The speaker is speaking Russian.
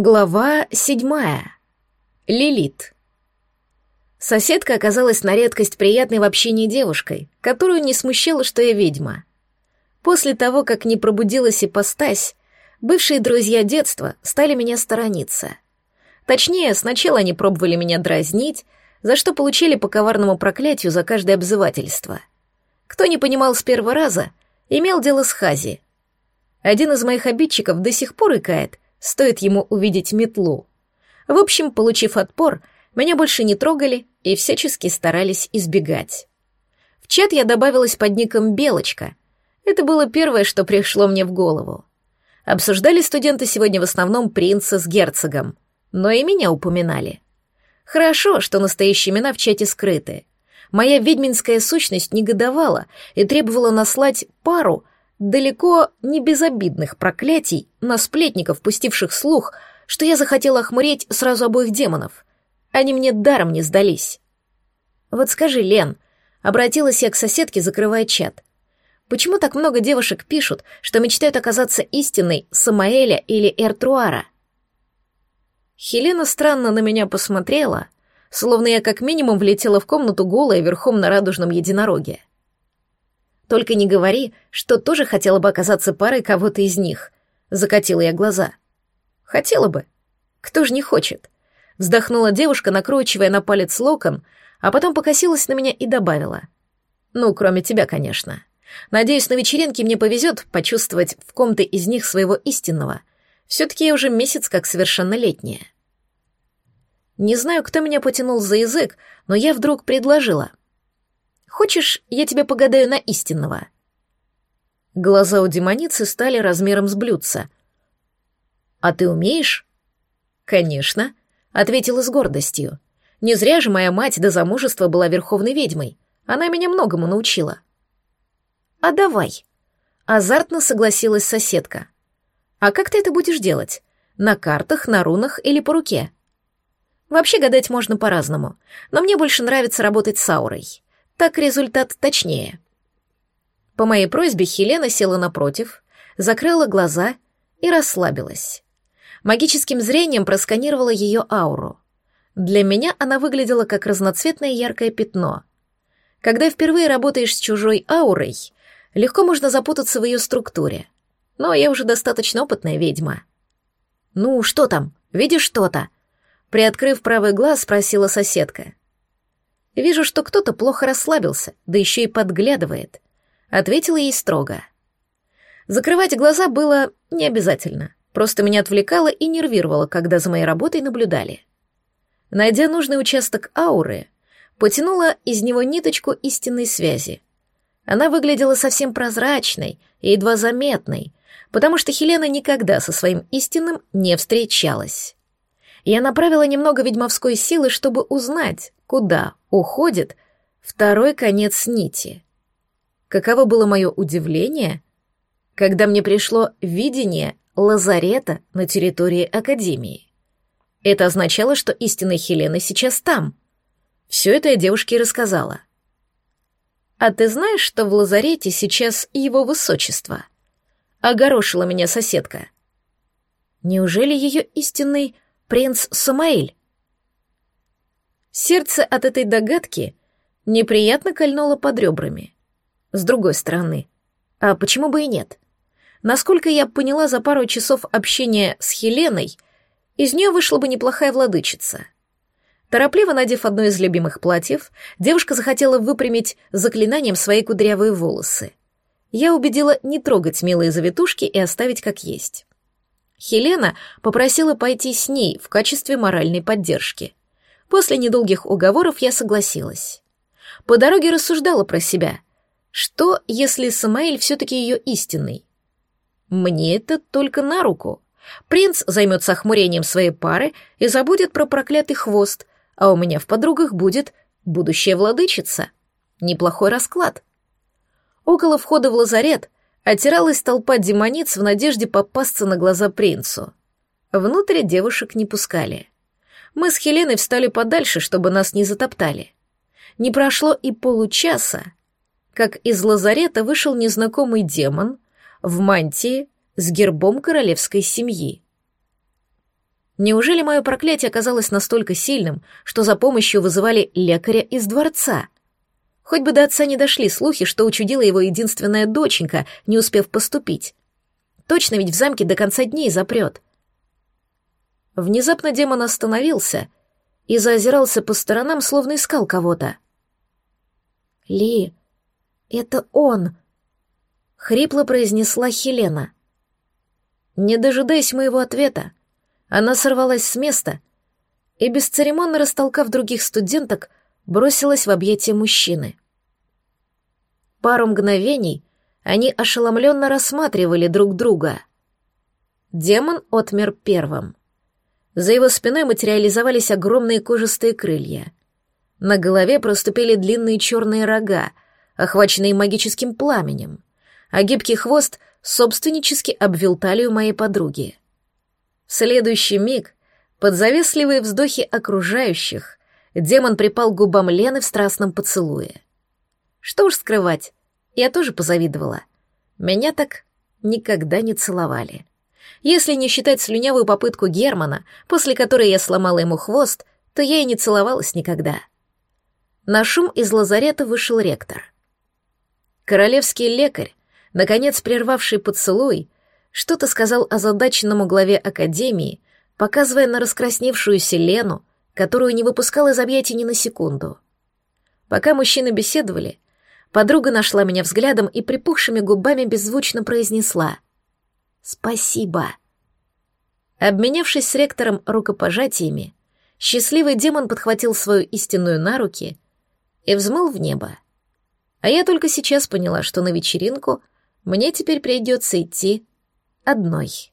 Глава седьмая. Лилит. Соседка оказалась на редкость приятной в общении девушкой, которую не смущало, что я ведьма. После того, как не пробудилась ипостась, бывшие друзья детства стали меня сторониться. Точнее, сначала они пробовали меня дразнить, за что получили по коварному проклятию за каждое обзывательство. Кто не понимал с первого раза, имел дело с Хази. Один из моих обидчиков до сих пор икает — стоит ему увидеть метлу. В общем, получив отпор, меня больше не трогали и всячески старались избегать. В чат я добавилась под ником «Белочка». Это было первое, что пришло мне в голову. Обсуждали студенты сегодня в основном принца с герцогом, но и меня упоминали. Хорошо, что настоящие имена в чате скрыты. Моя ведьминская сущность негодовала и требовала наслать пару — далеко не безобидных проклятий на сплетников, пустивших слух, что я захотела охмуреть сразу обоих демонов. Они мне даром не сдались. Вот скажи, Лен, обратилась я к соседке, закрывая чат. Почему так много девушек пишут, что мечтают оказаться истинной Самаэля или Эртруара? Хелена странно на меня посмотрела, словно я как минимум влетела в комнату голая верхом на радужном единороге. Только не говори, что тоже хотела бы оказаться парой кого-то из них. Закатила я глаза. Хотела бы. Кто ж не хочет? Вздохнула девушка, накручивая на палец локон, а потом покосилась на меня и добавила. Ну, кроме тебя, конечно. Надеюсь, на вечеринке мне повезет почувствовать в ком-то из них своего истинного. Все-таки я уже месяц как совершеннолетняя. Не знаю, кто меня потянул за язык, но я вдруг предложила. Хочешь, я тебе погадаю на истинного?» Глаза у демоницы стали размером с блюдца. «А ты умеешь?» «Конечно», — ответила с гордостью. «Не зря же моя мать до замужества была верховной ведьмой. Она меня многому научила». «А давай», — азартно согласилась соседка. «А как ты это будешь делать? На картах, на рунах или по руке?» «Вообще гадать можно по-разному, но мне больше нравится работать с аурой так результат точнее. По моей просьбе Хелена села напротив, закрыла глаза и расслабилась. Магическим зрением просканировала ее ауру. Для меня она выглядела как разноцветное яркое пятно. Когда впервые работаешь с чужой аурой, легко можно запутаться в ее структуре. Но я уже достаточно опытная ведьма. «Ну, что там? Видишь что-то?» Приоткрыв правый глаз, спросила соседка. Вижу, что кто-то плохо расслабился, да еще и подглядывает. Ответила ей строго. Закрывать глаза было не обязательно, просто меня отвлекало и нервировало, когда за моей работой наблюдали. Найдя нужный участок ауры, потянула из него ниточку истинной связи. Она выглядела совсем прозрачной и едва заметной, потому что Хелена никогда со своим истинным не встречалась. Я направила немного ведьмовской силы, чтобы узнать, куда уходит второй конец нити. Каково было мое удивление, когда мне пришло видение лазарета на территории Академии. Это означало, что истинная Хелена сейчас там. Все это я девушке рассказала. «А ты знаешь, что в лазарете сейчас его высочество?» Огорошила меня соседка. «Неужели ее истинный принц Самаэль?» Сердце от этой догадки неприятно кольнуло под ребрами. С другой стороны, а почему бы и нет? Насколько я поняла за пару часов общения с Хеленой, из нее вышла бы неплохая владычица. Торопливо надев одно из любимых платьев, девушка захотела выпрямить заклинанием свои кудрявые волосы. Я убедила не трогать милые завитушки и оставить как есть. Хелена попросила пойти с ней в качестве моральной поддержки. После недолгих уговоров я согласилась. По дороге рассуждала про себя. Что, если Самаэль все-таки ее истинный? Мне это только на руку. Принц займется охмурением своей пары и забудет про проклятый хвост, а у меня в подругах будет будущая владычица. Неплохой расклад. Около входа в лазарет отиралась толпа демониц в надежде попасться на глаза принцу. Внутрь девушек не пускали. Мы с Хеленой встали подальше, чтобы нас не затоптали. Не прошло и получаса, как из лазарета вышел незнакомый демон в мантии с гербом королевской семьи. Неужели мое проклятие оказалось настолько сильным, что за помощью вызывали лекаря из дворца? Хоть бы до отца не дошли слухи, что учудила его единственная доченька, не успев поступить. Точно ведь в замке до конца дней запрет. Внезапно демон остановился и заозирался по сторонам, словно искал кого-то. «Ли, это он!» — хрипло произнесла Хелена. Не дожидаясь моего ответа, она сорвалась с места и, бесцеремонно растолкав других студенток, бросилась в объятия мужчины. Пару мгновений они ошеломленно рассматривали друг друга. Демон отмер первым. За его спиной материализовались огромные кожистые крылья. На голове проступили длинные черные рога, охваченные магическим пламенем, а гибкий хвост собственнически обвел талию моей подруги. В следующий миг, под завистливые вздохи окружающих, демон припал к губам Лены в страстном поцелуе. Что уж скрывать, я тоже позавидовала. Меня так никогда не целовали. Если не считать слюнявую попытку Германа, после которой я сломала ему хвост, то я и не целовалась никогда. На шум из лазарета вышел ректор. Королевский лекарь, наконец прервавший поцелуй, что-то сказал озадаченному главе академии, показывая на раскрасневшуюся Лену, которую не выпускал из объятий ни на секунду. Пока мужчины беседовали, подруга нашла меня взглядом и припухшими губами беззвучно произнесла «Спасибо». Обменявшись с ректором рукопожатиями, счастливый демон подхватил свою истинную на руки и взмыл в небо. А я только сейчас поняла, что на вечеринку мне теперь придется идти одной.